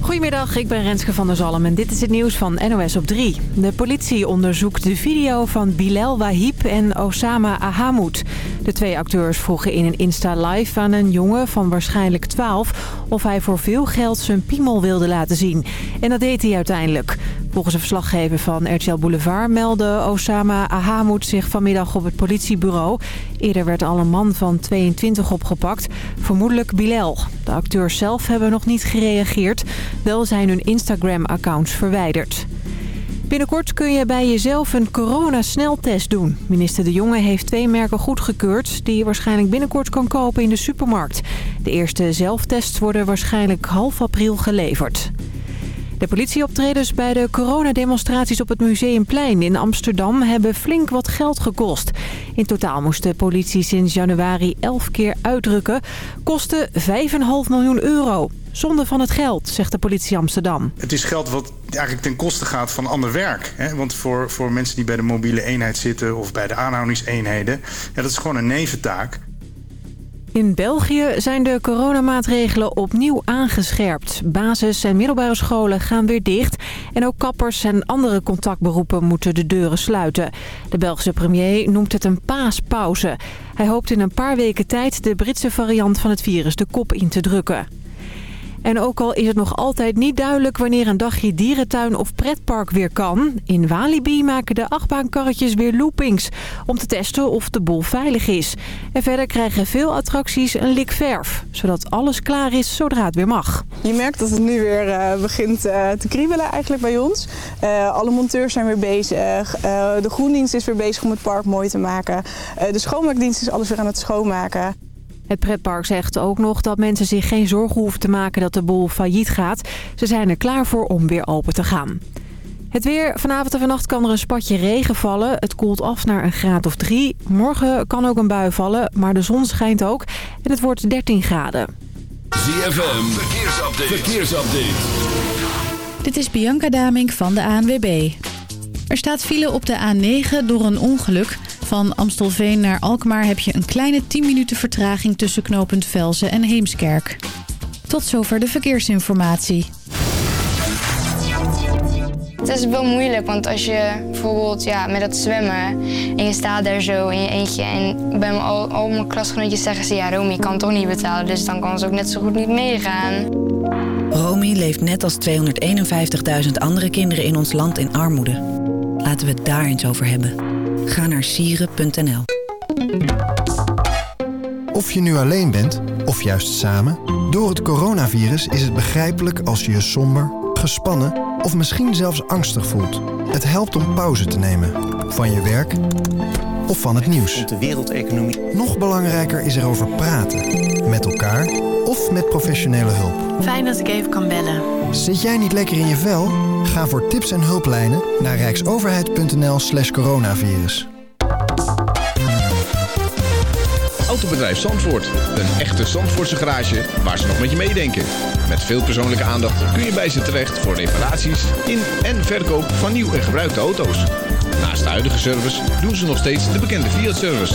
Goedemiddag, ik ben Renske van der Zalm en dit is het nieuws van NOS op 3. De politie onderzoekt de video van Bilal Wahib en Osama Ahamoud. De twee acteurs vroegen in een Insta-live aan een jongen van waarschijnlijk 12... of hij voor veel geld zijn piemel wilde laten zien. En dat deed hij uiteindelijk. Volgens een verslaggever van RTL Boulevard meldde Osama Ahamoud zich vanmiddag op het politiebureau. Eerder werd al een man van 22 opgepakt, vermoedelijk Bilal. De acteurs zelf hebben nog niet gereageerd. Wel zijn hun Instagram-accounts verwijderd. Binnenkort kun je bij jezelf een coronasneltest doen. Minister De Jonge heeft twee merken goedgekeurd... die je waarschijnlijk binnenkort kan kopen in de supermarkt. De eerste zelftests worden waarschijnlijk half april geleverd. De politieoptredens bij de coronademonstraties op het Museumplein in Amsterdam hebben flink wat geld gekost. In totaal moest de politie sinds januari 11 keer uitdrukken. Kostte 5,5 miljoen euro. Zonde van het geld, zegt de politie Amsterdam. Het is geld wat eigenlijk ten koste gaat van ander werk. Hè? Want voor, voor mensen die bij de mobiele eenheid zitten of bij de aanhoudingseenheden... Ja, dat is gewoon een neventaak. In België zijn de coronamaatregelen opnieuw aangescherpt. Basis- en middelbare scholen gaan weer dicht. En ook kappers en andere contactberoepen moeten de deuren sluiten. De Belgische premier noemt het een paaspauze. Hij hoopt in een paar weken tijd de Britse variant van het virus de kop in te drukken. En ook al is het nog altijd niet duidelijk wanneer een dagje dierentuin of pretpark weer kan... in Walibi maken de achtbaankarretjes weer loopings... om te testen of de boel veilig is. En verder krijgen veel attracties een lik verf... zodat alles klaar is zodra het weer mag. Je merkt dat het nu weer uh, begint uh, te kriebelen eigenlijk bij ons. Uh, alle monteurs zijn weer bezig. de groendienst is weer bezig om het park mooi te maken. de schoonmaakdienst is alles weer aan het schoonmaken. Het pretpark zegt ook nog dat mensen zich geen zorgen hoeven te maken dat de boel failliet gaat. Ze zijn er klaar voor om weer open te gaan. Het weer. Vanavond en vannacht kan er een spatje regen vallen. Het koelt af naar een graad of drie. Morgen kan ook een bui vallen, maar de zon schijnt ook. En het wordt 13 graden. ZFM. Verkeersupdate. Verkeersupdate. Dit is Bianca Damink van de ANWB. Er staat file op de A9 door een ongeluk... Van Amstelveen naar Alkmaar heb je een kleine 10 minuten vertraging tussen knooppunt Velzen en Heemskerk. Tot zover de verkeersinformatie. Het is wel moeilijk, want als je bijvoorbeeld ja, met dat zwemmen en je staat daar zo in je eentje en bij mijn, al, al mijn klasgenootjes zeggen ze ja Romy kan toch niet betalen, dus dan kan ze ook net zo goed niet meegaan. Romy leeft net als 251.000 andere kinderen in ons land in armoede. Laten we het daar eens over hebben. Ga naar sieren.nl. Of je nu alleen bent, of juist samen... door het coronavirus is het begrijpelijk als je je somber, gespannen... of misschien zelfs angstig voelt. Het helpt om pauze te nemen. Van je werk of van het nieuws. De wereldeconomie. Nog belangrijker is erover praten. Met elkaar of met professionele hulp. Fijn dat ik even kan bellen. Zit jij niet lekker in je vel? Ga voor tips en hulplijnen naar rijksoverheid.nl slash coronavirus. Autobedrijf Zandvoort. Een echte Zandvoortse garage waar ze nog met je meedenken. Met veel persoonlijke aandacht kun je bij ze terecht voor reparaties in en verkoop van nieuw en gebruikte auto's. Naast de huidige service doen ze nog steeds de bekende Fiat-service.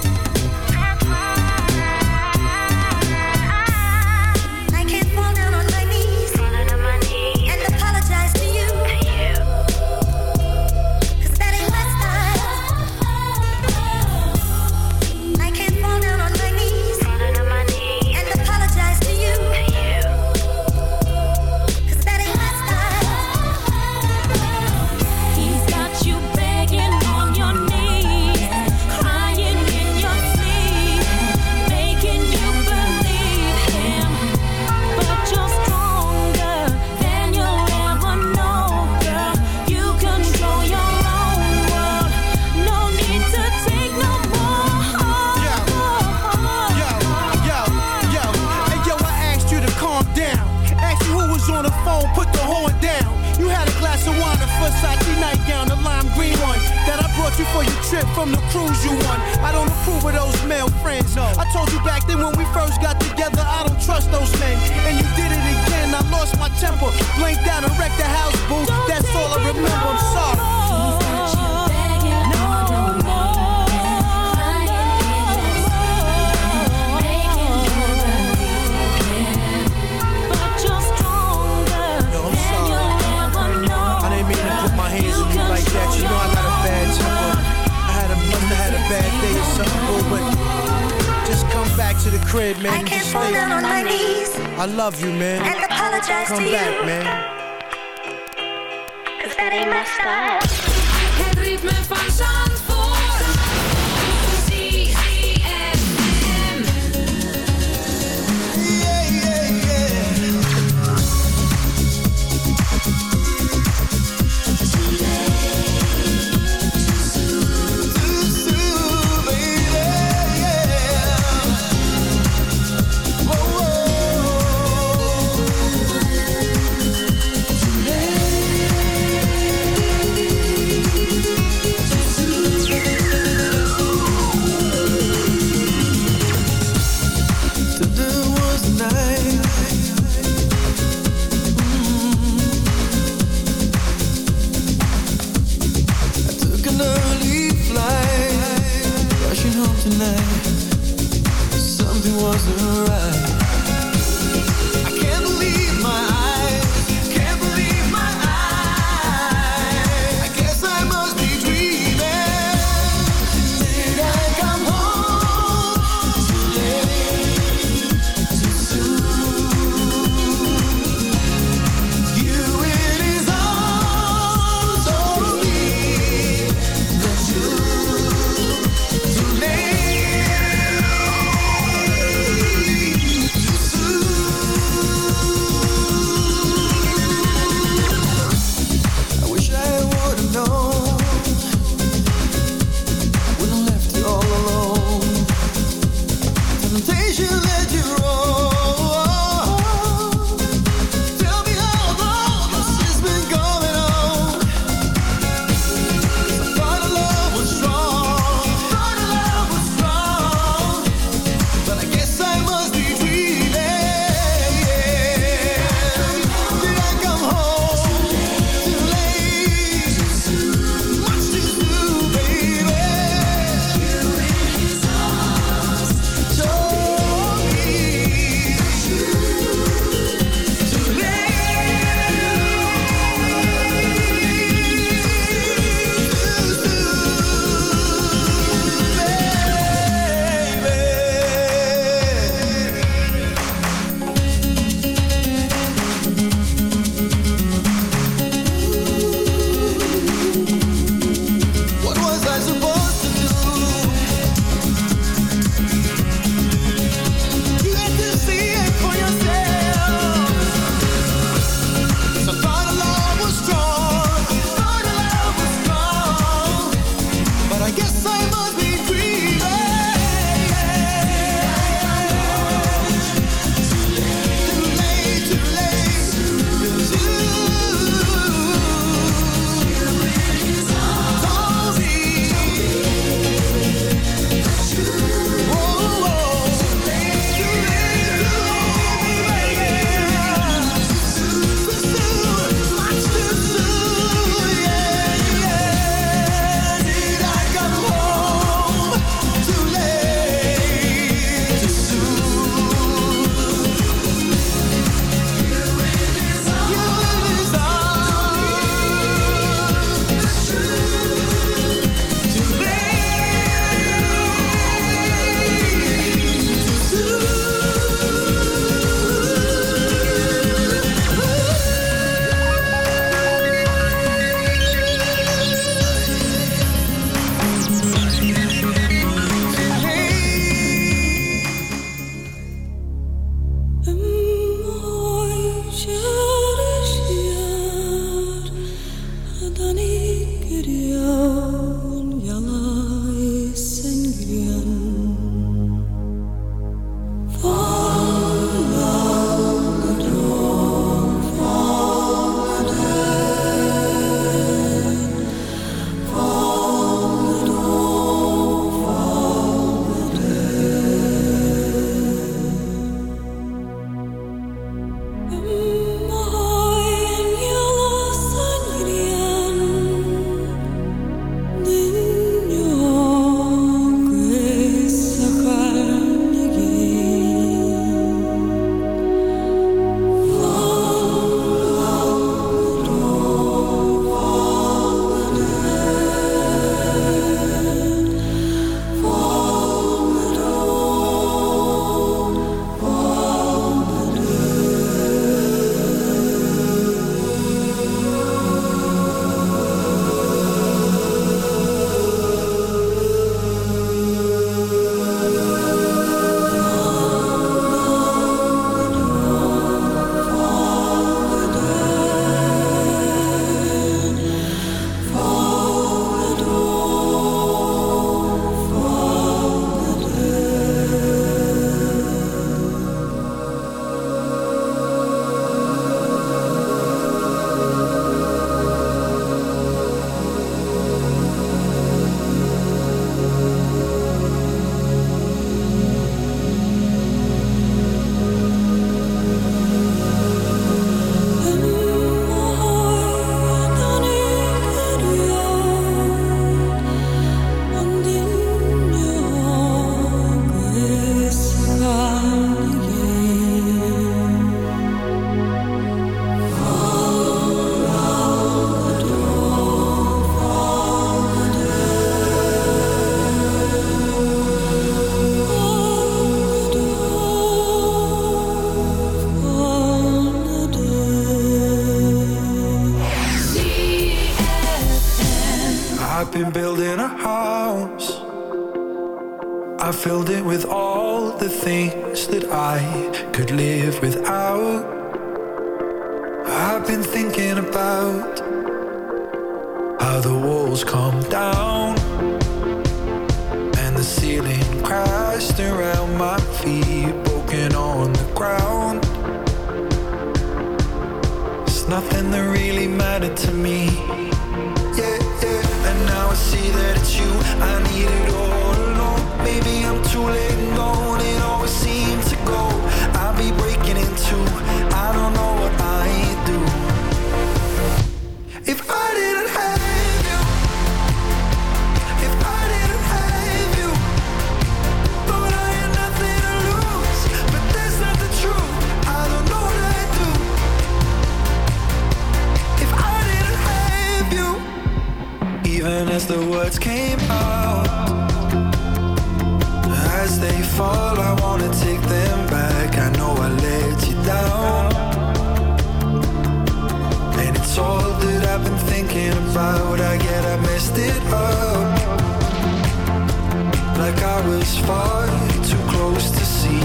was far too close to see.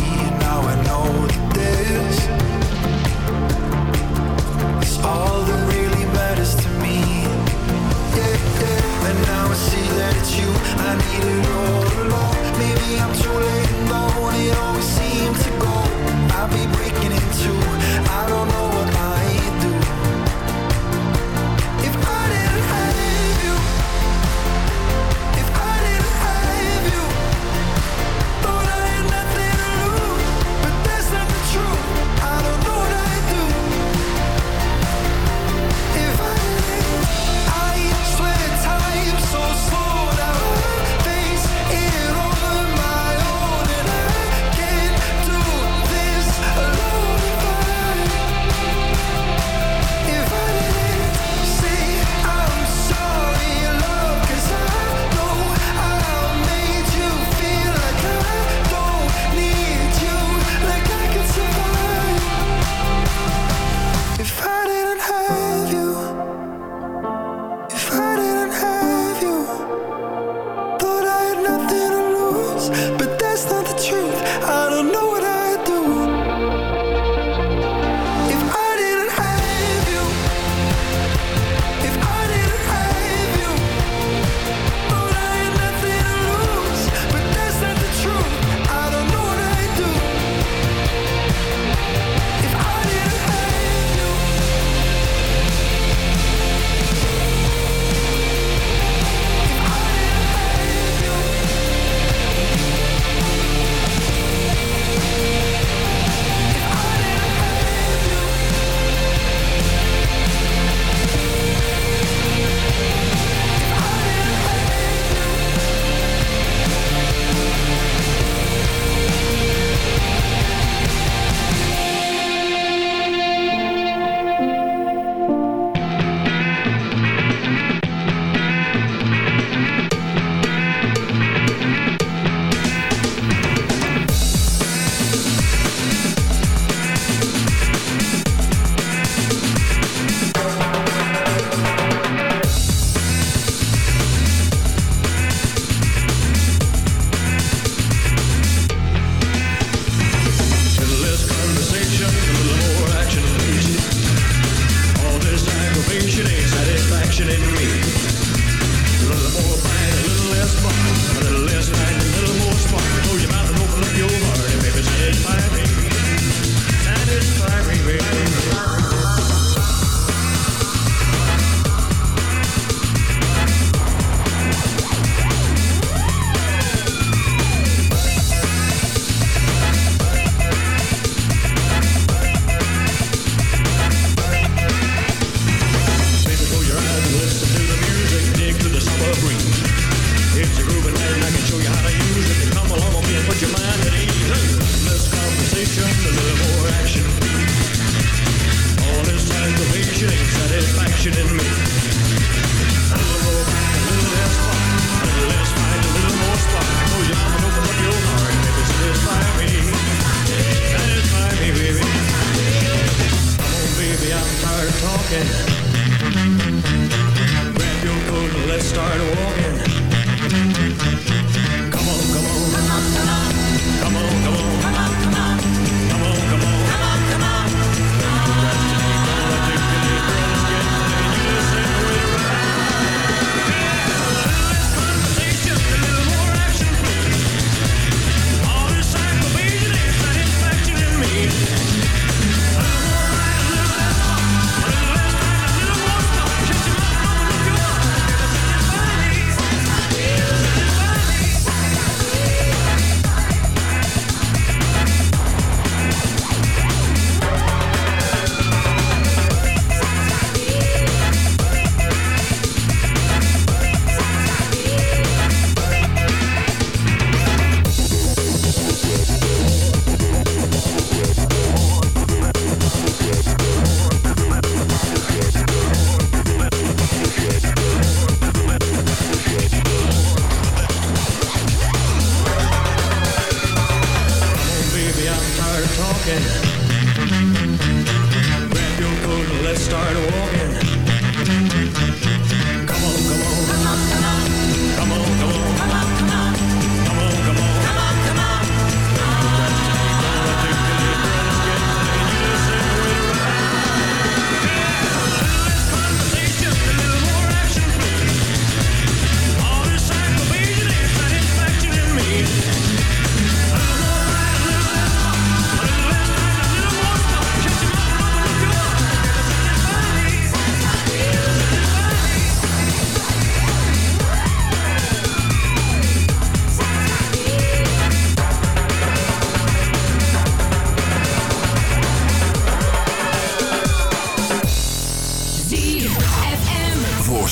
Now I know that it's it's all that really matters to me. Yeah, yeah. And now I see that it's you I needed all along. Maybe I'm too late, though, it always seems to go. I'll be breaking into.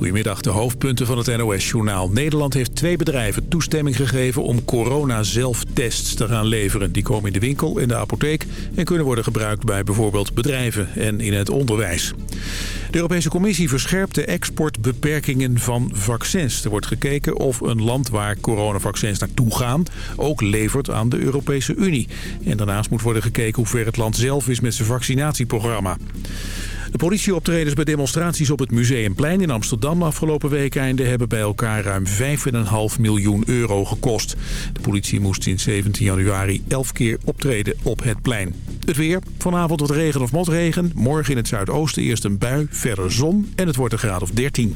Goedemiddag, de hoofdpunten van het NOS-journaal. Nederland heeft twee bedrijven toestemming gegeven om corona-zelftests te gaan leveren. Die komen in de winkel, in de apotheek en kunnen worden gebruikt bij bijvoorbeeld bedrijven en in het onderwijs. De Europese Commissie verscherpt de exportbeperkingen van vaccins. Er wordt gekeken of een land waar coronavaccins naartoe gaan ook levert aan de Europese Unie. En daarnaast moet worden gekeken hoe ver het land zelf is met zijn vaccinatieprogramma. De politieoptredens bij demonstraties op het Museumplein in Amsterdam afgelopen weekeinde hebben bij elkaar ruim 5,5 miljoen euro gekost. De politie moest sinds 17 januari 11 keer optreden op het plein. Het weer, vanavond wat regen of motregen. Morgen in het zuidoosten eerst een bui, verder zon en het wordt een graad of 13.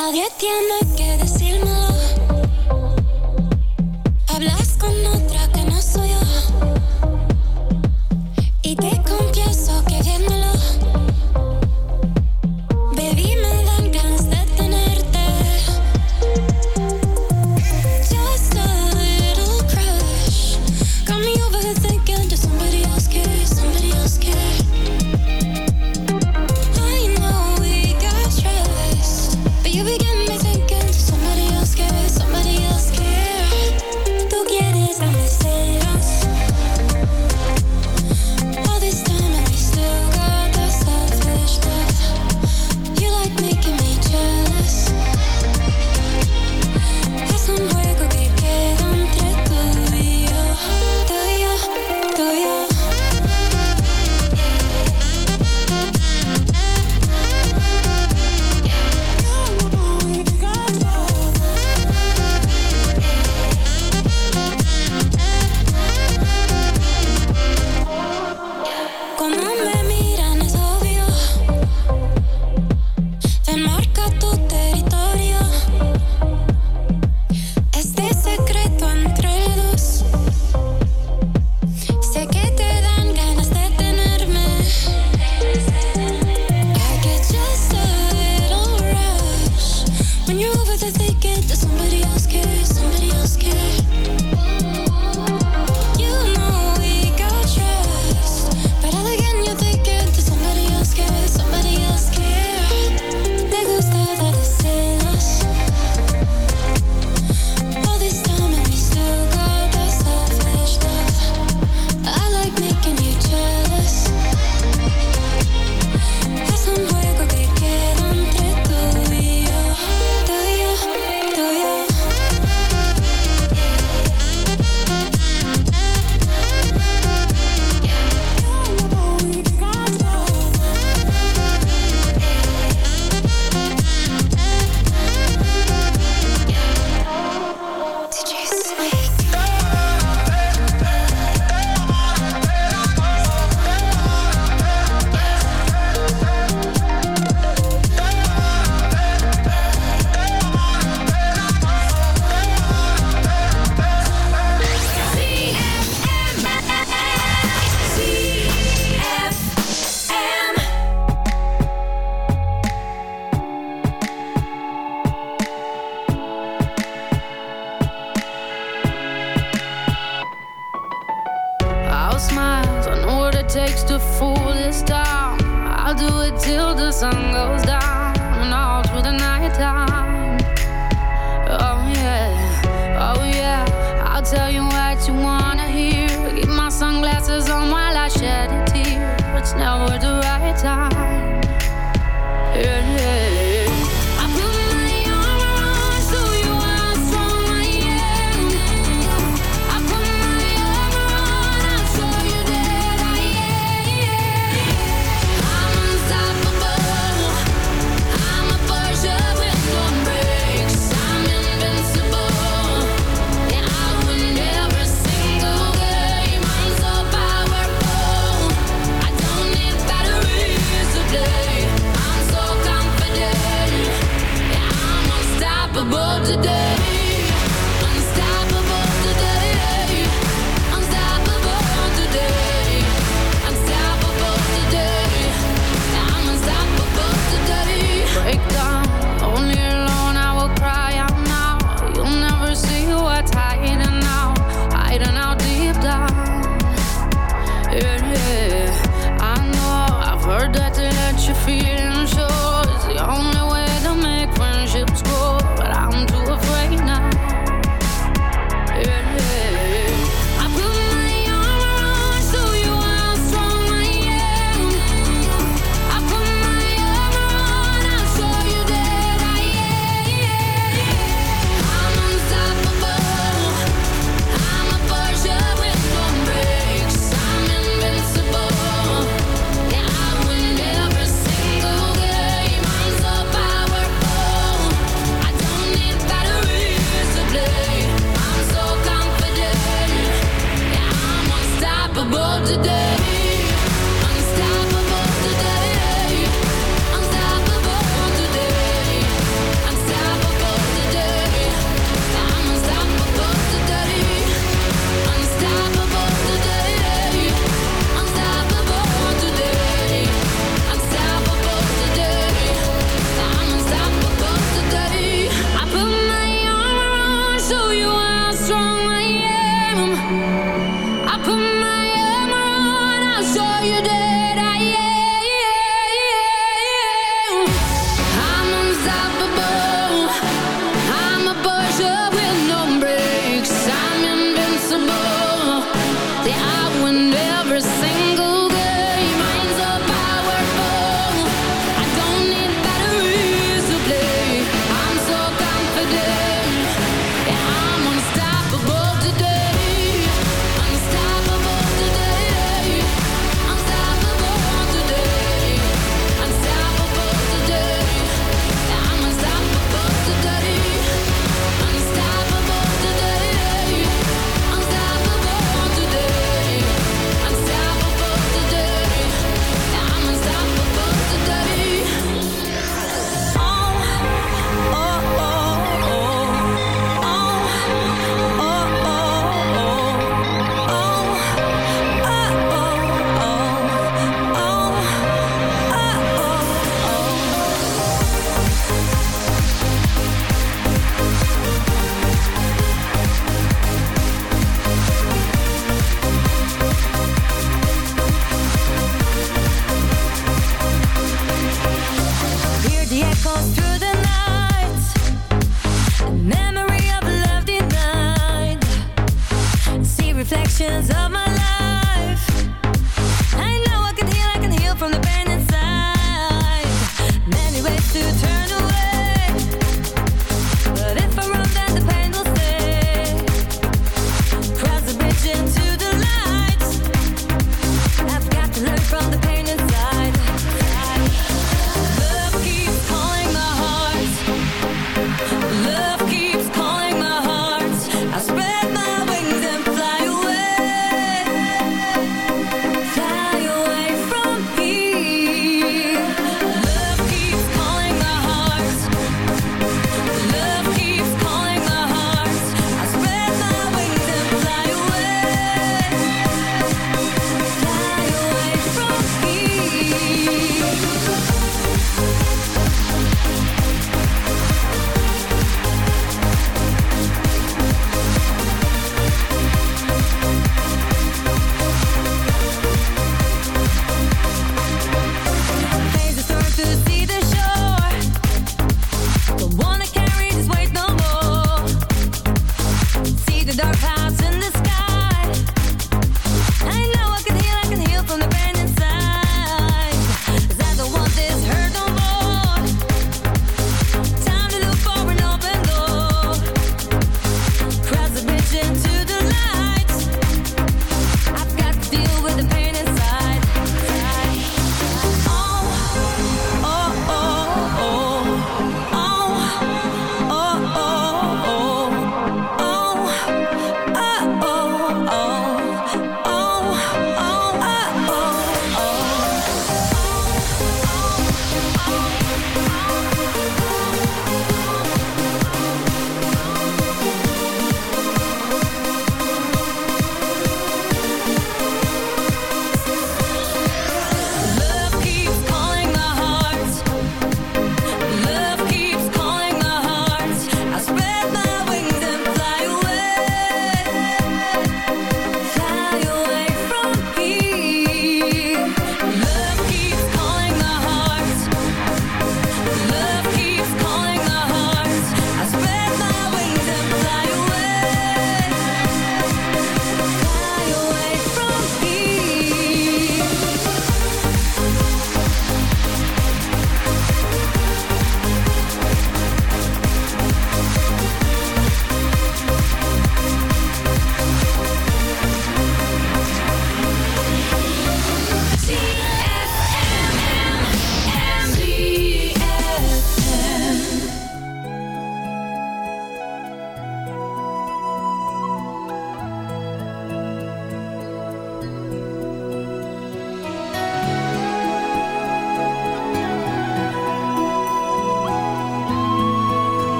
Nadie tiene que decírmelo.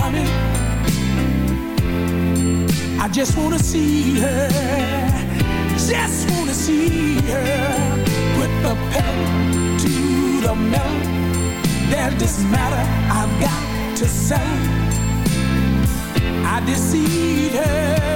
honey. I just wanna see her, just wanna see her. Put the pedal to the metal. There's this matter I've got to sell. I deceive her.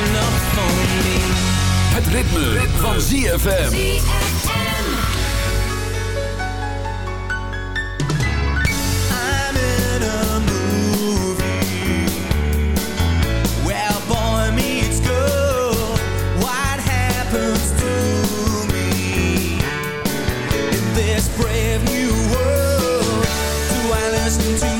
That's enough for me. Het ritme, van ZFM. I'm in a movie where boy meets girl. What happens to me in this brave new world? Do I listen to